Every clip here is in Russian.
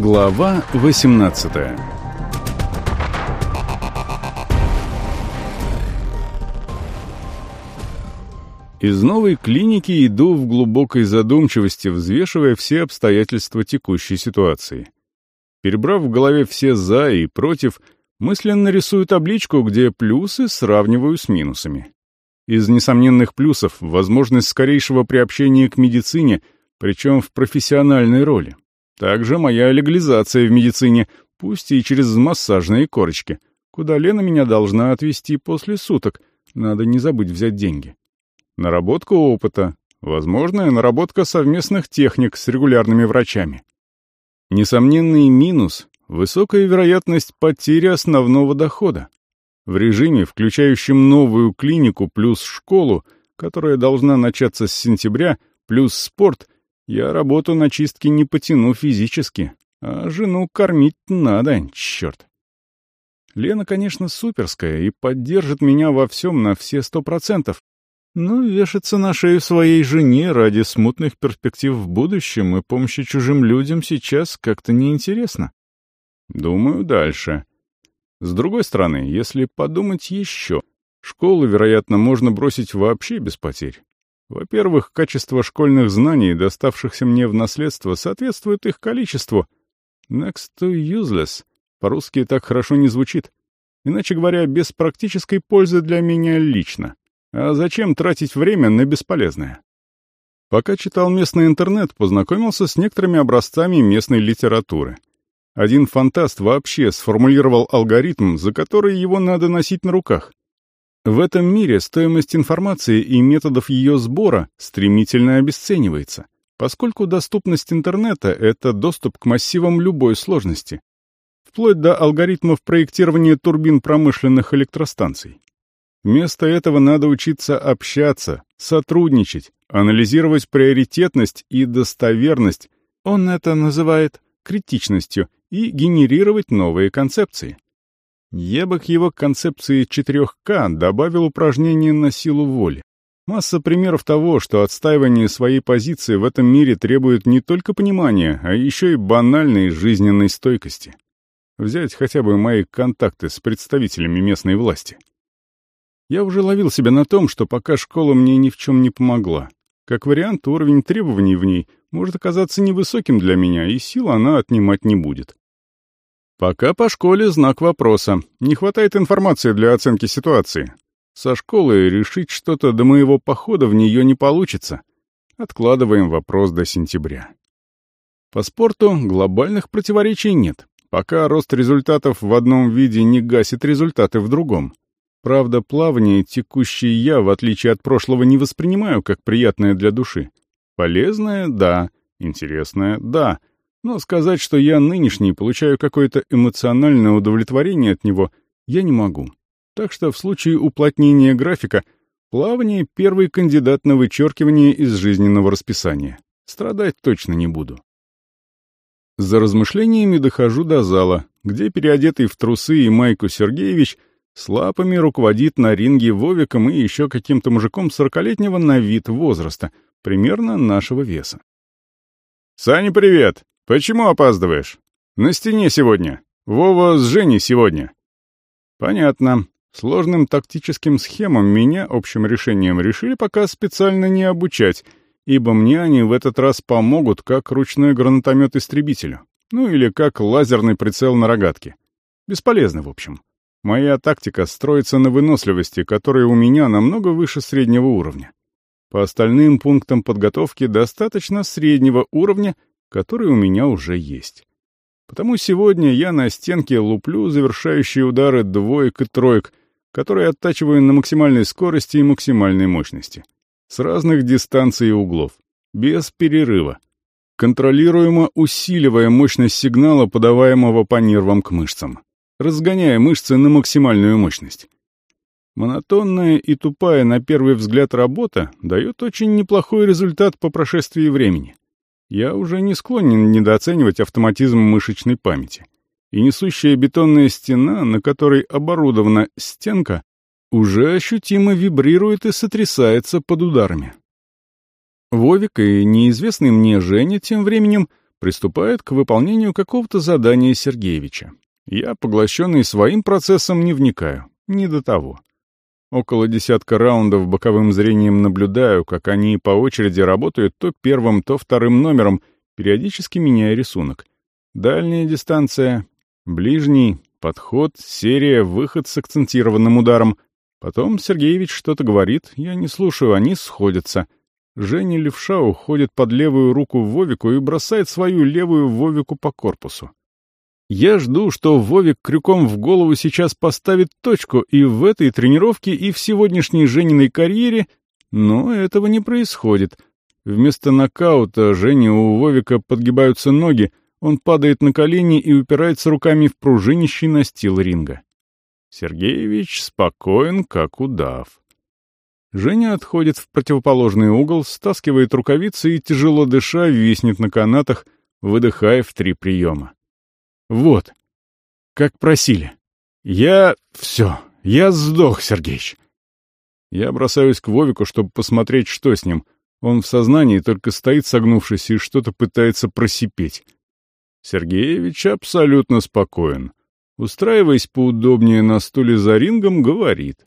Глава 18 Из новой клиники иду в глубокой задумчивости, взвешивая все обстоятельства текущей ситуации. Перебрав в голове все «за» и «против», мысленно рисую табличку, где плюсы сравниваю с минусами. Из несомненных плюсов — возможность скорейшего приобщения к медицине, причем в профессиональной роли. Также моя легализация в медицине, пусть и через массажные корочки, куда Лена меня должна отвезти после суток, надо не забыть взять деньги. Наработка опыта, возможная наработка совместных техник с регулярными врачами. Несомненный минус — высокая вероятность потери основного дохода. В режиме, включающем новую клинику плюс школу, которая должна начаться с сентября, плюс спорт, я работу на чистке не потяну физически, а жену кормить надо, черт. Лена, конечно, суперская и поддержит меня во всем на все сто процентов, но вешаться на шею своей жене ради смутных перспектив в будущем и помощи чужим людям сейчас как-то неинтересно. Думаю, дальше. С другой стороны, если подумать еще, школу, вероятно, можно бросить вообще без потерь. Во-первых, качество школьных знаний, доставшихся мне в наследство, соответствует их количеству. Next to useless. По-русски так хорошо не звучит. Иначе говоря, без практической пользы для меня лично. А зачем тратить время на бесполезное? Пока читал местный интернет, познакомился с некоторыми образцами местной литературы. Один фантаст вообще сформулировал алгоритм, за который его надо носить на руках. В этом мире стоимость информации и методов ее сбора стремительно обесценивается, поскольку доступность интернета — это доступ к массивам любой сложности, вплоть до алгоритмов проектирования турбин промышленных электростанций. Вместо этого надо учиться общаться, сотрудничать, анализировать приоритетность и достоверность, он это называет критичностью, и генерировать новые концепции. Я бы к его концепции 4К добавил упражнение на силу воли. Масса примеров того, что отстаивание своей позиции в этом мире требует не только понимания, а еще и банальной жизненной стойкости. Взять хотя бы мои контакты с представителями местной власти. Я уже ловил себя на том, что пока школа мне ни в чем не помогла. Как вариант, уровень требований в ней может оказаться невысоким для меня, и сил она отнимать не будет. Пока по школе знак вопроса. Не хватает информации для оценки ситуации. Со школы решить что-то до моего похода в нее не получится. Откладываем вопрос до сентября. По спорту глобальных противоречий нет. Пока рост результатов в одном виде не гасит результаты в другом. Правда, плавание текущее я, в отличие от прошлого, не воспринимаю как приятное для души. Полезное — да. Интересное — да. Но сказать, что я нынешний получаю какое-то эмоциональное удовлетворение от него, я не могу. Так что в случае уплотнения графика плавание — первый кандидат на вычеркивание из жизненного расписания. Страдать точно не буду. За размышлениями дохожу до зала, где переодетый в трусы и майку Сергеевич с лапами руководит на ринге Вовиком и еще каким-то мужиком сорокалетнего на вид возраста, примерно нашего веса. «Саня, привет! Почему опаздываешь? На стене сегодня. Вова с Женей сегодня». «Понятно. Сложным тактическим схемам меня общим решением решили пока специально не обучать, ибо мне они в этот раз помогут как ручной гранатомет истребителю, ну или как лазерный прицел на рогатке. Бесполезно, в общем. Моя тактика строится на выносливости, которая у меня намного выше среднего уровня. По остальным пунктам подготовки достаточно среднего уровня, который у меня уже есть. Потому сегодня я на стенке луплю завершающие удары двоек и троек, которые оттачиваю на максимальной скорости и максимальной мощности. С разных дистанций и углов. Без перерыва. Контролируемо усиливая мощность сигнала, подаваемого по нервам к мышцам разгоняя мышцы на максимальную мощность. Монотонная и тупая на первый взгляд работа дает очень неплохой результат по прошествии времени. Я уже не склонен недооценивать автоматизм мышечной памяти. И несущая бетонная стена, на которой оборудована стенка, уже ощутимо вибрирует и сотрясается под ударами. Вовик и неизвестный мне Женя тем временем приступает к выполнению какого-то задания Сергеевича. Я, поглощенный своим процессом, не вникаю. Не до того. Около десятка раундов боковым зрением наблюдаю, как они по очереди работают то первым, то вторым номером, периодически меняя рисунок. Дальняя дистанция, ближний, подход, серия, выход с акцентированным ударом. Потом Сергеевич что-то говорит, я не слушаю, они сходятся. Женя левша уходит под левую руку Вовику и бросает свою левую Вовику по корпусу. Я жду, что Вовик крюком в голову сейчас поставит точку и в этой тренировке, и в сегодняшней Жениной карьере, но этого не происходит. Вместо нокаута Жене у Вовика подгибаются ноги, он падает на колени и упирается руками в пружинищий настил ринга. Сергеевич спокоен, как удав. Женя отходит в противоположный угол, стаскивает рукавицы и, тяжело дыша, виснет на канатах, выдыхая в три приема. Вот. Как просили. Я... все. Я сдох, Сергеич. Я бросаюсь к Вовику, чтобы посмотреть, что с ним. Он в сознании только стоит согнувшись и что-то пытается просипеть. Сергеевич абсолютно спокоен. Устраиваясь поудобнее на стуле за рингом, говорит.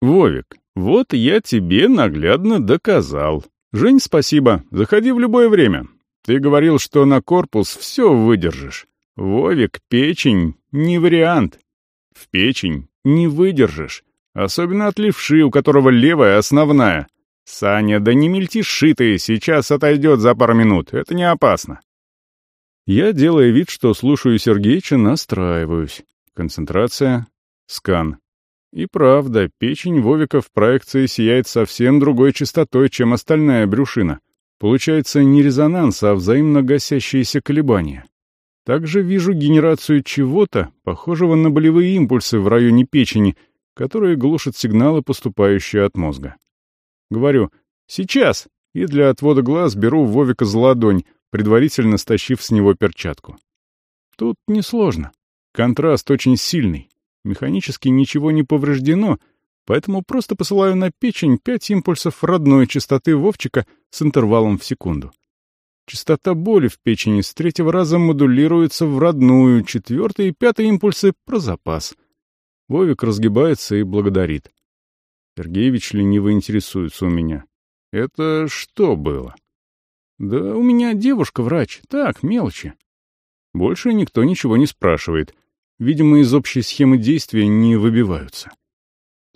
«Вовик, вот я тебе наглядно доказал. Жень, спасибо. Заходи в любое время. Ты говорил, что на корпус все выдержишь. Вовик, печень — не вариант. В печень не выдержишь. Особенно от левши, у которого левая основная. Саня, да не мельтеши ты, сейчас отойдет за пару минут. Это не опасно. Я, делая вид, что слушаю Сергеича, настраиваюсь. Концентрация, скан. И правда, печень Вовика в проекции сияет совсем другой частотой, чем остальная брюшина. Получается не резонанс, а взаимно гасящиеся колебания. Также вижу генерацию чего-то, похожего на болевые импульсы в районе печени, которые глушат сигналы, поступающие от мозга. Говорю «сейчас!» и для отвода глаз беру Вовика за ладонь, предварительно стащив с него перчатку. Тут несложно. Контраст очень сильный. Механически ничего не повреждено — Поэтому просто посылаю на печень пять импульсов родной частоты Вовчика с интервалом в секунду. Частота боли в печени с третьего раза модулируется в родную, четвертый и пятый импульсы про запас. Вовик разгибается и благодарит. Сергеевич лениво интересуется у меня. «Это что было?» «Да у меня девушка-врач. Так, мелочи». Больше никто ничего не спрашивает. Видимо, из общей схемы действия не выбиваются.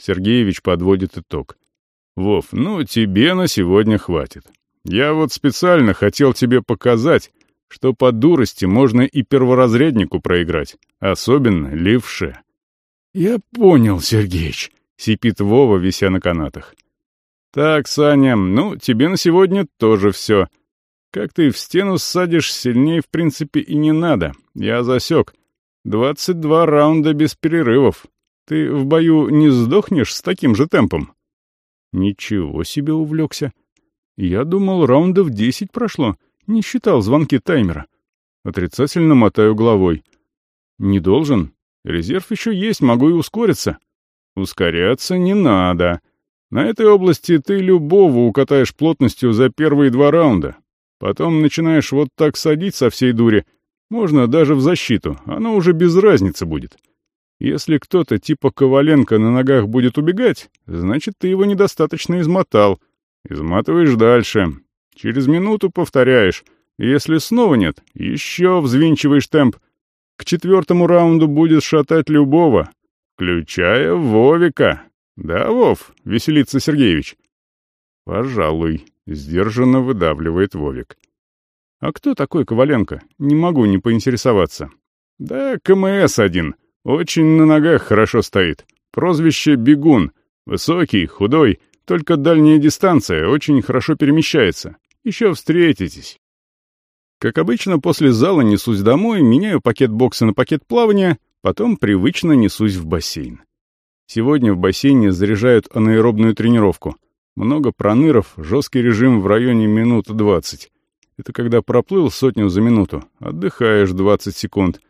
Сергеевич подводит итог. «Вов, ну тебе на сегодня хватит. Я вот специально хотел тебе показать, что по дурости можно и перворазряднику проиграть, особенно левше». «Я понял, Сергеич», — сипит Вова, вися на канатах. «Так, Саня, ну, тебе на сегодня тоже все. Как ты в стену ссадишь, сильнее, в принципе, и не надо. Я засек. Двадцать два раунда без перерывов. Ты в бою не сдохнешь с таким же темпом?» «Ничего себе увлекся. Я думал, раундов десять прошло, не считал звонки таймера. Отрицательно мотаю головой. Не должен. Резерв еще есть, могу и ускориться. Ускоряться не надо. На этой области ты любого укатаешь плотностью за первые два раунда. Потом начинаешь вот так садить со всей дури. Можно даже в защиту, оно уже без разницы будет. Если кто-то типа Коваленко на ногах будет убегать, значит, ты его недостаточно измотал. Изматываешь дальше. Через минуту повторяешь. Если снова нет, еще взвинчиваешь темп. К четвертому раунду будет шатать любого, включая Вовика. Да, Вов, веселится Сергеевич? Пожалуй, сдержанно выдавливает Вовик. А кто такой Коваленко? Не могу не поинтересоваться. Да, КМС один — очень на ногах хорошо стоит. Прозвище «Бегун». Высокий, худой, только дальняя дистанция, очень хорошо перемещается. Еще встретитесь. Как обычно, после зала несусь домой, меняю пакет бокса на пакет плавания, потом привычно несусь в бассейн. Сегодня в бассейне заряжают анаэробную тренировку. Много проныров, жесткий режим в районе минут 20. Это когда проплыл сотню за минуту, отдыхаешь 20 секунд,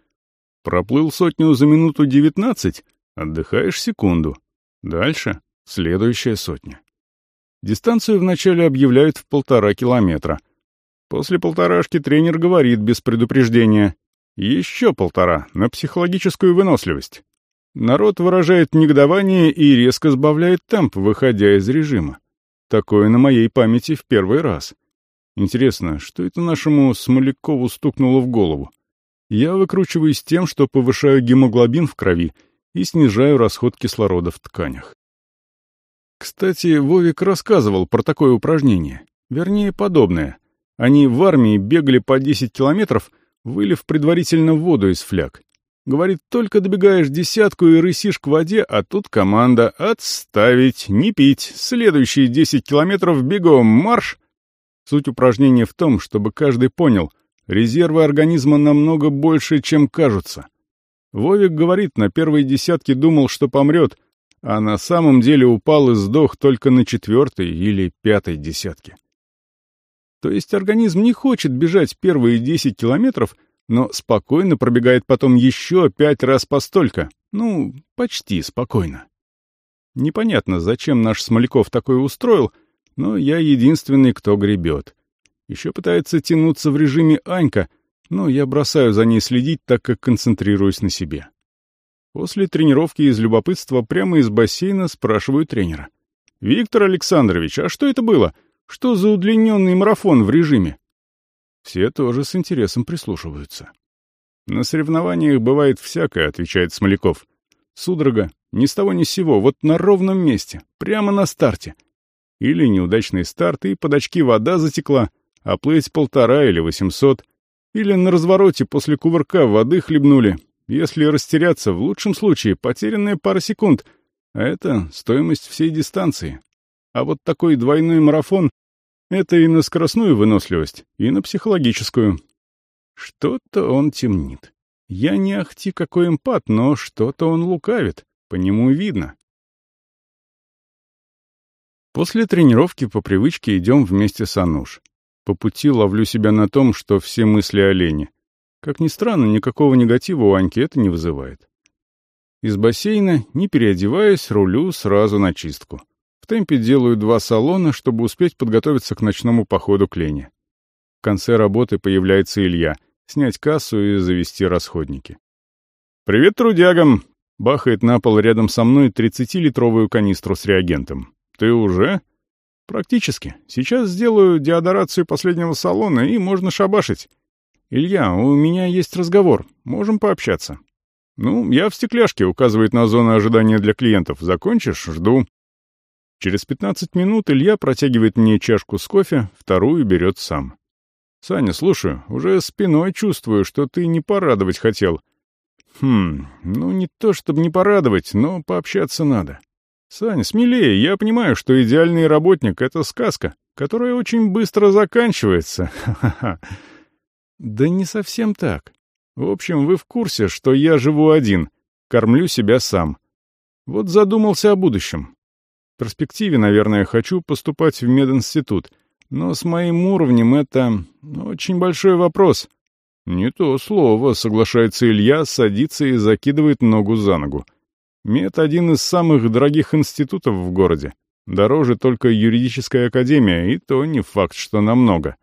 Проплыл сотню за минуту девятнадцать, отдыхаешь секунду. Дальше — следующая сотня. Дистанцию вначале объявляют в полтора километра. После полторашки тренер говорит без предупреждения. Еще полтора на психологическую выносливость. Народ выражает негодование и резко сбавляет темп, выходя из режима. Такое на моей памяти в первый раз. Интересно, что это нашему Смолякову стукнуло в голову? Я выкручиваюсь тем, что повышаю гемоглобин в крови и снижаю расход кислорода в тканях. Кстати, Вовик рассказывал про такое упражнение. Вернее, подобное. Они в армии бегали по 10 километров, вылив предварительно воду из фляг. Говорит, только добегаешь десятку и рысишь к воде, а тут команда «Отставить, не пить, следующие 10 километров бегом марш!» Суть упражнения в том, чтобы каждый понял, резервы организма намного больше, чем кажутся. Вовик говорит, на первой десятке думал, что помрет, а на самом деле упал и сдох только на четвертой или пятой десятке. То есть организм не хочет бежать первые 10 километров — но спокойно пробегает потом еще пять раз по столько. Ну, почти спокойно. Непонятно, зачем наш Смоляков такое устроил, но я единственный, кто гребет. Еще пытается тянуться в режиме Анька, но я бросаю за ней следить, так как концентрируюсь на себе. После тренировки из любопытства прямо из бассейна спрашиваю тренера. «Виктор Александрович, а что это было? Что за удлиненный марафон в режиме?» Все тоже с интересом прислушиваются. «На соревнованиях бывает всякое», — отвечает Смоляков. «Судорога, ни с того ни с сего, вот на ровном месте, прямо на старте. Или неудачный старт, и под очки вода затекла, а плыть полтора или восемьсот. Или на развороте после кувырка воды хлебнули. Если растеряться, в лучшем случае потерянная пара секунд, а это стоимость всей дистанции. А вот такой двойной марафон это и на скоростную выносливость, и на психологическую. Что-то он темнит. Я не ахти какой эмпат, но что-то он лукавит. По нему видно. После тренировки по привычке идем вместе с Ануш. По пути ловлю себя на том, что все мысли о Лене. Как ни странно, никакого негатива у Аньки это не вызывает. Из бассейна, не переодеваясь, рулю сразу на чистку темпе делаю два салона, чтобы успеть подготовиться к ночному походу к Лене. В конце работы появляется Илья, снять кассу и завести расходники. «Привет, трудягам!» — бахает на пол рядом со мной 30-литровую канистру с реагентом. «Ты уже?» «Практически. Сейчас сделаю деодорацию последнего салона, и можно шабашить. Илья, у меня есть разговор. Можем пообщаться». «Ну, я в стекляшке», — указывает на зону ожидания для клиентов. «Закончишь? Жду». Через 15 минут Илья протягивает мне чашку с кофе, вторую берет сам. «Саня, слушаю, уже спиной чувствую, что ты не порадовать хотел». «Хм, ну не то чтобы не порадовать, но пообщаться надо». «Саня, смелее, я понимаю, что идеальный работник — это сказка, которая очень быстро заканчивается. Ха-ха-ха». «Да не совсем так. В общем, вы в курсе, что я живу один, кормлю себя сам. Вот задумался о будущем. В перспективе, наверное, хочу поступать в мединститут, но с моим уровнем это очень большой вопрос. Не то слово, соглашается Илья, садится и закидывает ногу за ногу. Мед — один из самых дорогих институтов в городе. Дороже только юридическая академия, и то не факт, что намного.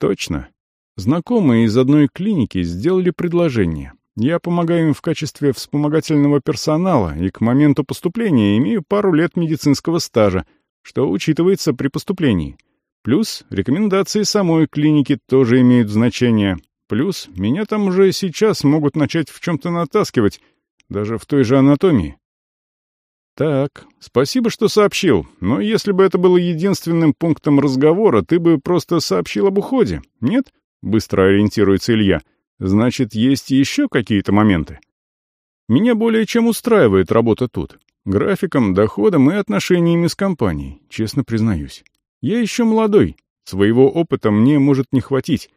Точно. Знакомые из одной клиники сделали предложение. Я помогаю им в качестве вспомогательного персонала и к моменту поступления имею пару лет медицинского стажа, что учитывается при поступлении. Плюс рекомендации самой клиники тоже имеют значение. Плюс меня там уже сейчас могут начать в чем-то натаскивать, даже в той же анатомии. Так, спасибо, что сообщил, но если бы это было единственным пунктом разговора, ты бы просто сообщил об уходе, нет? Быстро ориентируется Илья. — Значит, есть еще какие-то моменты? Меня более чем устраивает работа тут. Графиком, доходом и отношениями с компанией, честно признаюсь. Я еще молодой, своего опыта мне может не хватить.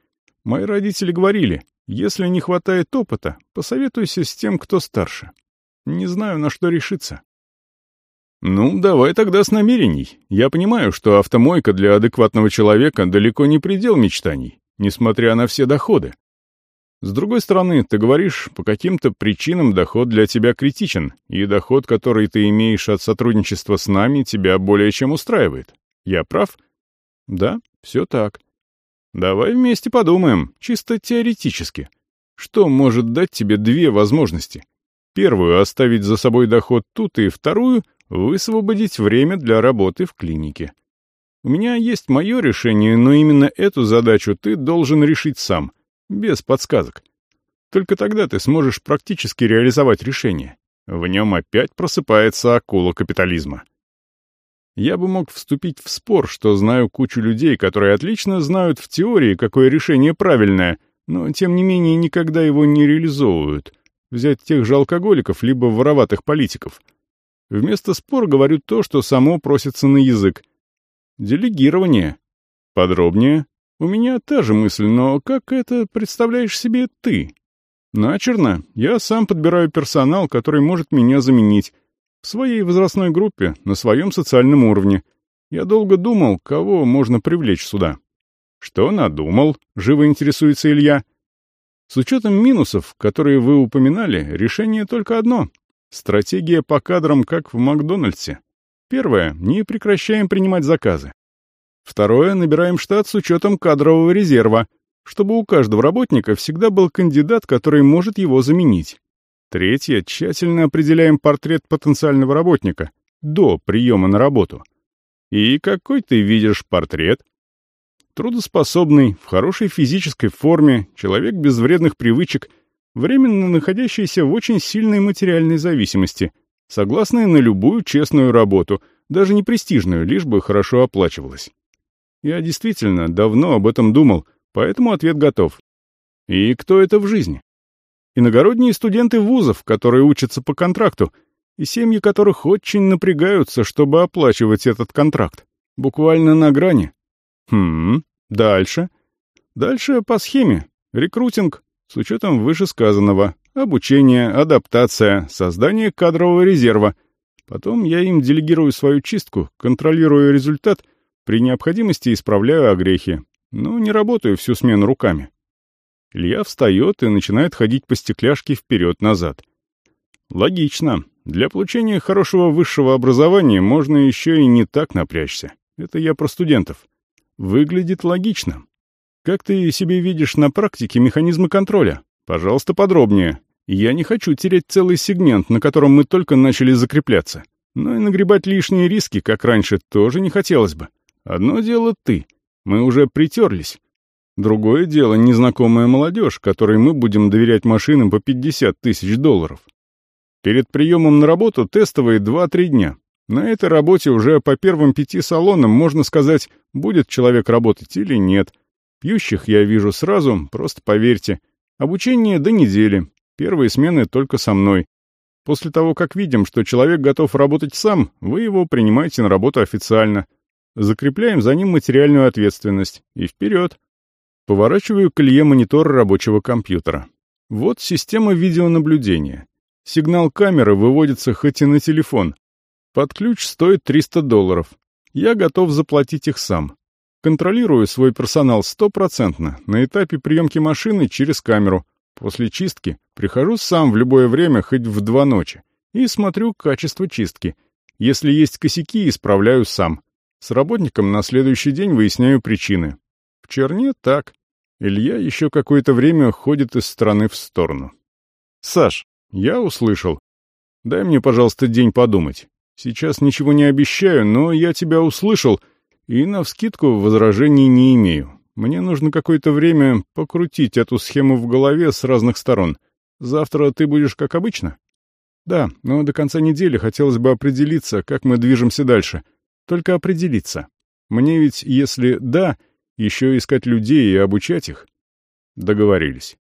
Мои родители говорили, если не хватает опыта, посоветуйся с тем, кто старше. Не знаю, на что решиться. Ну, давай тогда с намерений. Я понимаю, что автомойка для адекватного человека далеко не предел мечтаний, несмотря на все доходы. С другой стороны, ты говоришь, по каким-то причинам доход для тебя критичен, и доход, который ты имеешь от сотрудничества с нами, тебя более чем устраивает. Я прав? Да, все так. Давай вместе подумаем, чисто теоретически. Что может дать тебе две возможности? Первую — оставить за собой доход тут, и вторую — высвободить время для работы в клинике. У меня есть мое решение, но именно эту задачу ты должен решить сам, без подсказок. Только тогда ты сможешь практически реализовать решение. В нем опять просыпается акула капитализма. Я бы мог вступить в спор, что знаю кучу людей, которые отлично знают в теории, какое решение правильное, но тем не менее никогда его не реализовывают. Взять тех же алкоголиков, либо вороватых политиков. Вместо спора говорю то, что само просится на язык. Делегирование. Подробнее. У меня та же мысль, но как это представляешь себе ты? Начерно. Я сам подбираю персонал, который может меня заменить. В своей возрастной группе, на своем социальном уровне. Я долго думал, кого можно привлечь сюда. Что надумал, живо интересуется Илья. С учетом минусов, которые вы упоминали, решение только одно. Стратегия по кадрам, как в Макдональдсе. Первое. Не прекращаем принимать заказы. Второе. Набираем штат с учетом кадрового резерва — чтобы у каждого работника всегда был кандидат, который может его заменить. Третье, тщательно определяем портрет потенциального работника до приема на работу. И какой ты видишь портрет? Трудоспособный, в хорошей физической форме, человек без вредных привычек, временно находящийся в очень сильной материальной зависимости, согласный на любую честную работу, даже не престижную, лишь бы хорошо оплачивалась. Я действительно давно об этом думал — Поэтому ответ готов. И кто это в жизни? Иногородние студенты вузов, которые учатся по контракту, и семьи которых очень напрягаются, чтобы оплачивать этот контракт. Буквально на грани. Хм, дальше. Дальше по схеме. Рекрутинг, с учетом вышесказанного, обучение, адаптация, создание кадрового резерва. Потом я им делегирую свою чистку, контролирую результат, при необходимости исправляю огрехи, но не работаю всю смену руками. Илья встает и начинает ходить по стекляшке вперед-назад. Логично. Для получения хорошего высшего образования можно еще и не так напрячься. Это я про студентов. Выглядит логично. Как ты себе видишь на практике механизмы контроля? Пожалуйста, подробнее. Я не хочу терять целый сегмент, на котором мы только начали закрепляться. Но и нагребать лишние риски, как раньше, тоже не хотелось бы. Одно дело ты — мы уже притерлись. Другое дело незнакомая молодежь, которой мы будем доверять машинам по 50 тысяч долларов. Перед приемом на работу тестовые 2-3 дня. На этой работе уже по первым пяти салонам можно сказать, будет человек работать или нет. Пьющих я вижу сразу, просто поверьте. Обучение до недели. Первые смены только со мной. После того, как видим, что человек готов работать сам, вы его принимаете на работу официально — Закрепляем за ним материальную ответственность. И вперед. Поворачиваю к Илье монитор рабочего компьютера. Вот система видеонаблюдения. Сигнал камеры выводится хоть и на телефон. Под ключ стоит 300 долларов. Я готов заплатить их сам. Контролирую свой персонал стопроцентно на этапе приемки машины через камеру. После чистки прихожу сам в любое время, хоть в два ночи, и смотрю качество чистки. Если есть косяки, исправляю сам. С работником на следующий день выясняю причины. В Черне так. Илья еще какое-то время ходит из стороны в сторону. «Саш, я услышал. Дай мне, пожалуйста, день подумать. Сейчас ничего не обещаю, но я тебя услышал, и навскидку возражений не имею. Мне нужно какое-то время покрутить эту схему в голове с разных сторон. Завтра ты будешь как обычно?» «Да, но до конца недели хотелось бы определиться, как мы движемся дальше». Только определиться. Мне ведь, если да, еще искать людей и обучать их. Договорились.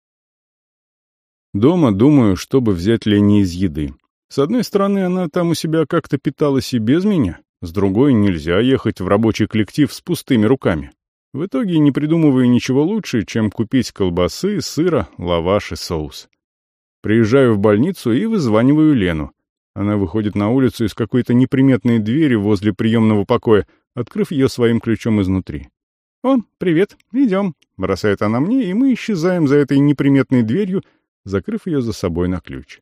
Дома думаю, чтобы взять Лене из еды. С одной стороны, она там у себя как-то питалась и без меня, с другой, нельзя ехать в рабочий коллектив с пустыми руками. В итоге не придумываю ничего лучше, чем купить колбасы, сыра, лаваш и соус. Приезжаю в больницу и вызваниваю Лену. Она выходит на улицу из какой-то неприметной двери возле приемного покоя, открыв ее своим ключом изнутри. «О, привет, идем», — бросает она мне, и мы исчезаем за этой неприметной дверью, закрыв ее за собой на ключ.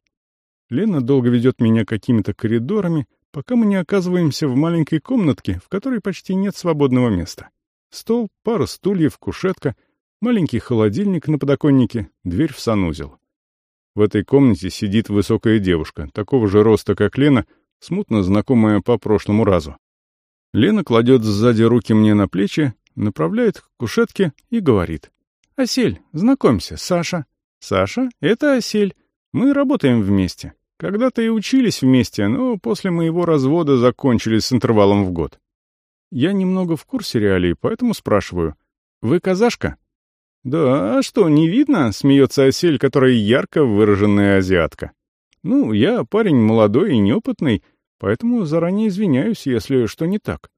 Лена долго ведет меня какими-то коридорами, пока мы не оказываемся в маленькой комнатке, в которой почти нет свободного места. Стол, пара стульев, кушетка, маленький холодильник на подоконнике, дверь в санузел. В этой комнате сидит высокая девушка, такого же роста, как Лена, смутно знакомая по прошлому разу. Лена кладет сзади руки мне на плечи, направляет к кушетке и говорит. «Осель, знакомься, Саша». «Саша, это Осель. Мы работаем вместе. Когда-то и учились вместе, но после моего развода закончили с интервалом в год. Я немного в курсе реалий, поэтому спрашиваю. Вы казашка?» «Да, а что, не видно?» — смеется Осель, которая ярко выраженная азиатка. «Ну, я парень молодой и неопытный, поэтому заранее извиняюсь, если что не так».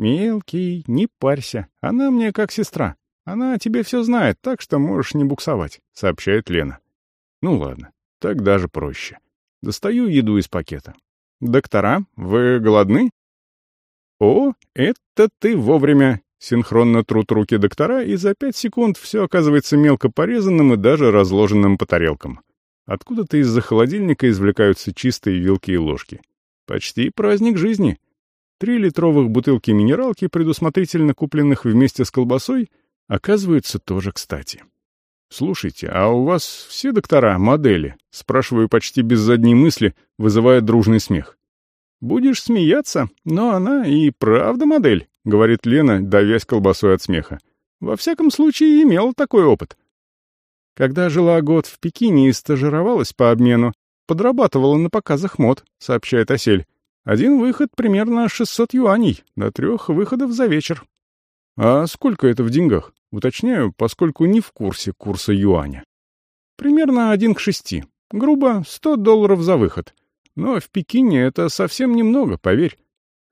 «Мелкий, не парься, она мне как сестра. Она о тебе все знает, так что можешь не буксовать», — сообщает Лена. «Ну ладно, так даже проще. Достаю еду из пакета. «Доктора, вы голодны?» «О, это ты вовремя!» Синхронно трут руки доктора, и за пять секунд все оказывается мелко порезанным и даже разложенным по тарелкам. Откуда-то из-за холодильника извлекаются чистые вилки и ложки. Почти праздник жизни. Три литровых бутылки минералки, предусмотрительно купленных вместе с колбасой, оказываются тоже кстати. «Слушайте, а у вас все доктора модели?» — спрашиваю почти без задней мысли, вызывая дружный смех. «Будешь смеяться, но она и правда модель», — говорит Лена, давясь колбасой от смеха. «Во всяком случае, имела такой опыт». Когда жила год в Пекине и стажировалась по обмену, подрабатывала на показах мод, сообщает Осель. Один выход примерно 600 юаней, до трех выходов за вечер. А сколько это в деньгах? Уточняю, поскольку не в курсе курса юаня. Примерно один к шести. Грубо, сто долларов за выход. Но в Пекине это совсем немного, поверь.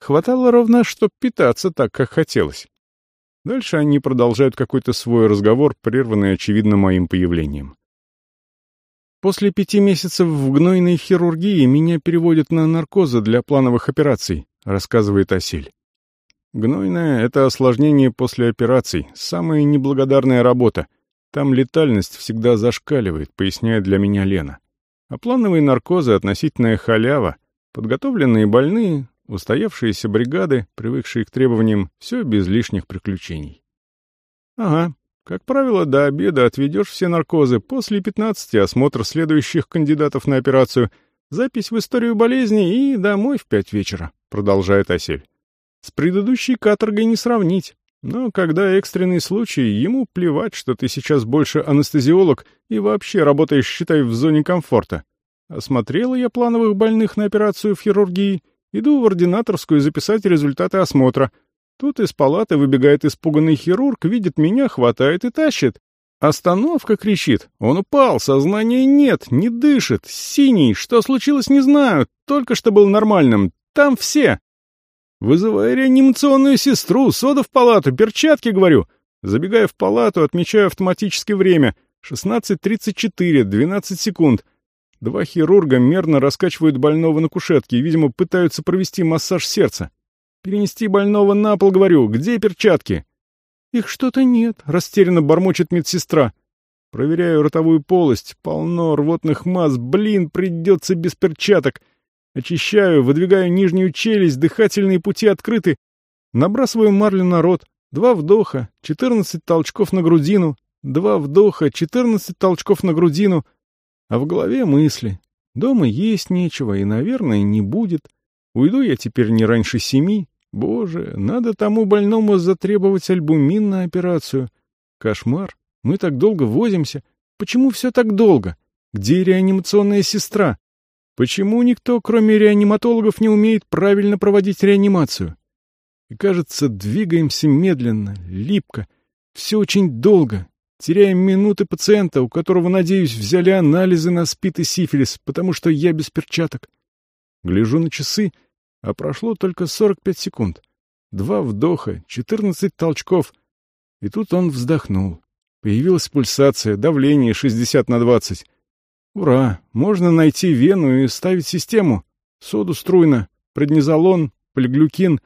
Хватало ровно, чтоб питаться так, как хотелось. Дальше они продолжают какой-то свой разговор, прерванный, очевидно, моим появлением. После пяти месяцев в гнойной хирургии меня переводят на наркозы для плановых операций, рассказывает Асель. Гнойная — это осложнение после операций, самая неблагодарная работа. Там летальность всегда зашкаливает, поясняет для меня Лена. А плановые наркозы — относительная халява. Подготовленные больные, устоявшиеся бригады, привыкшие к требованиям, все без лишних приключений. Ага, как правило, до обеда отведешь все наркозы, после 15 осмотр следующих кандидатов на операцию, запись в историю болезни и домой в пять вечера, продолжает Осель. С предыдущей каторгой не сравнить. Но когда экстренный случай, ему плевать, что ты сейчас больше анестезиолог и вообще работаешь, считай, в зоне комфорта. Осмотрела я плановых больных на операцию в хирургии, иду в ординаторскую записать результаты осмотра. Тут из палаты выбегает испуганный хирург, видит меня, хватает и тащит. «Остановка!» — кричит. «Он упал, сознания нет, не дышит, синий, что случилось, не знаю, только что был нормальным, там все!» Вызываю реанимационную сестру, сода в палату, перчатки, говорю. Забегая в палату, отмечаю автоматически время. 16.34, 12 секунд. Два хирурга мерно раскачивают больного на кушетке и, видимо, пытаются провести массаж сердца. Перенести больного на пол, говорю. Где перчатки? Их что-то нет, растерянно бормочет медсестра. Проверяю ротовую полость. Полно рвотных масс. Блин, придется без перчаток. Очищаю, выдвигаю нижнюю челюсть, дыхательные пути открыты. Набрасываю марлю на рот. Два вдоха, четырнадцать толчков на грудину. Два вдоха, четырнадцать толчков на грудину. А в голове мысли. Дома есть нечего и, наверное, не будет. Уйду я теперь не раньше семи. Боже, надо тому больному затребовать альбумин на операцию. Кошмар. Мы так долго возимся. Почему все так долго? Где реанимационная сестра? Почему никто, кроме реаниматологов, не умеет правильно проводить реанимацию? И, кажется, двигаемся медленно, липко, все очень долго, теряем минуты пациента, у которого, надеюсь, взяли анализы на спит и сифилис, потому что я без перчаток. Гляжу на часы, а прошло только 45 секунд. Два вдоха, 14 толчков. И тут он вздохнул. Появилась пульсация, давление 60 на 20. Ура! Можно найти вену и ставить систему. Соду струйно, преднизолон, полиглюкин.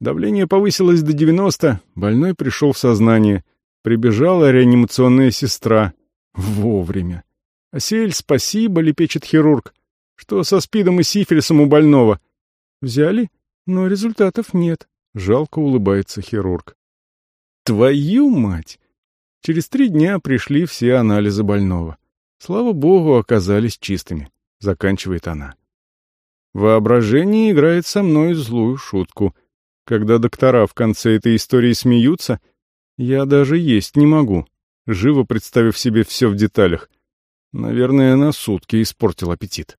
Давление повысилось до 90, больной пришел в сознание. Прибежала реанимационная сестра. Вовремя. «Асель, спасибо», — лепечет хирург. «Что со спидом и сифилисом у больного?» «Взяли, но результатов нет», — жалко улыбается хирург. Твою мать! Через три дня пришли все анализы больного. Слава богу, оказались чистыми, заканчивает она. Воображение играет со мной злую шутку. Когда доктора в конце этой истории смеются, я даже есть не могу, живо представив себе все в деталях. Наверное, на сутки испортил аппетит.